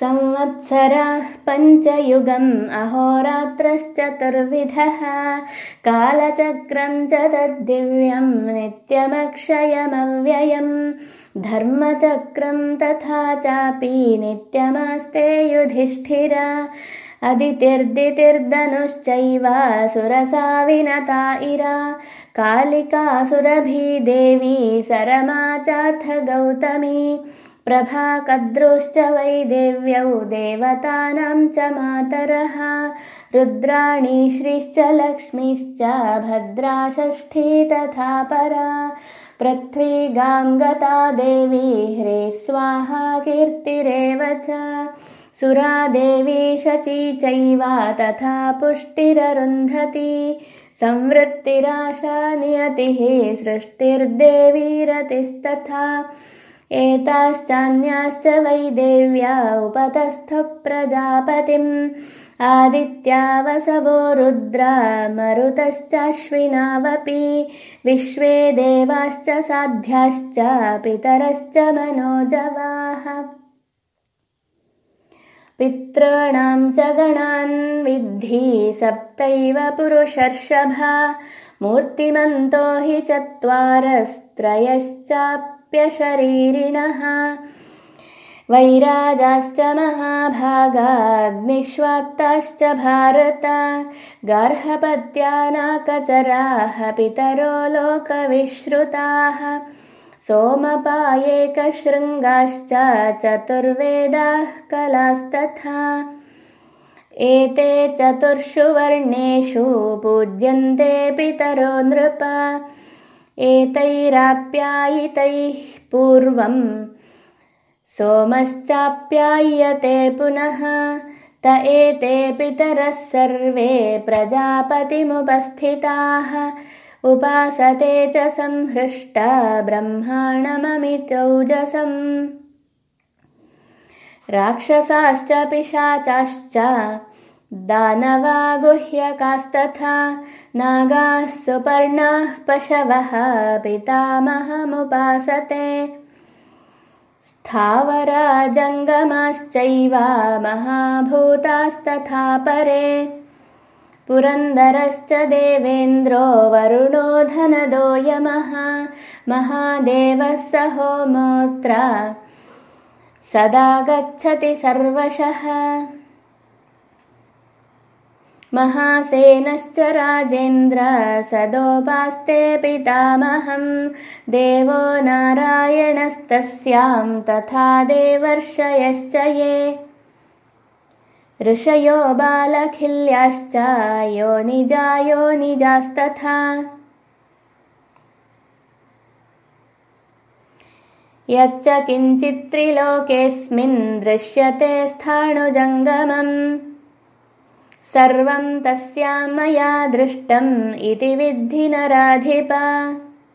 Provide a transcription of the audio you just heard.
संवत्सराः पञ्चयुगम् अहोरात्रश्चतुर्विधः। कालचक्रम् च तद्दिव्यम् नित्यमक्षयमव्ययम्। धर्मचक्रम् तथा चापि नित्यमास्ते युधिष्ठिर। अदितिर्दितिर्दनुश्चैव सुरसा विनता इरा। कालिकासुरभी देवी सरमा चाथ गौतमी प्रभाकद्रुश्च वै देव्यौ देवतानां च मातरः। रुद्राणी श्रीश्च लक्ष्मीश्च भद्रा षष्ठी तथा परा। पृथ्वी गाङ्गता देवी ह्रे स्वाहा कीर्तिरेव च। सुरा देवी शची चैव तथा पुष्टिररुन्धति। संवृत्तिराशा नियतिः सृष्टिर्देवीरतिस्तथा एताश्चान्याश्च वैदेव्या उपतस्थप्रजापतिम् आदित्यावसवो रुद्रा मरुतश्चाश्विनावपि। विश्वे देवाश्च साध्याश्च पितरश्च मनोजवाः। पितॄणां च गणान् विद्धि सप्तैव पुरुषर्षभा। मूर्तिमन्तो हि चत्वारस्त्रयश्चाप् शरीरिणः वैराजाश्च महाभागाग्निष्वाक्ताश्च भारत। गार्हपत्यानाकचराः पितरो लोकविश्रुताः। सोमपायेकशृङ्गाश्च चतुर्वेदाः कलास्तथा। एते चतुर्षु वर्णेषु पूज्यन्ते पितरो नृप एतैराप्यायितैः पूर्वम् सोमश्चाप्याय्यते पुनः त एते पितरः सर्वे प्रजापतिमुपस्थिताः। उपासते च संहृष्ट ब्रह्माणममितौजसम्। राक्षसाश्च पिशाचाश्च दानवा गुह्यकास्तथा नागाः सुपर्णाः पशवः पितामहमुपासते। स्थावरा जङ्गमाश्चैव महाभूतास्तथा परे। पुरन्दरश्च देवेन्द्रो वरुणो धनदो यमः। महादेवः सहोमोऽत्र। सदा गच्छति सर्वशः महासेनश्च राजेन्द्र सदोपास्ते पितामहं देवो नारायणस्तस्यां तथा देवर्षयश्च ये। ऋषयो बालखिल्याश्च योनिजा निजास्तथा। यच्च किञ्चित्त्रिलोकेऽस्मिन् दृश्यते स्थाणुजङ्गमम् सर्वं तस्यां मया दृष्टम् इति विद्धि नराधिप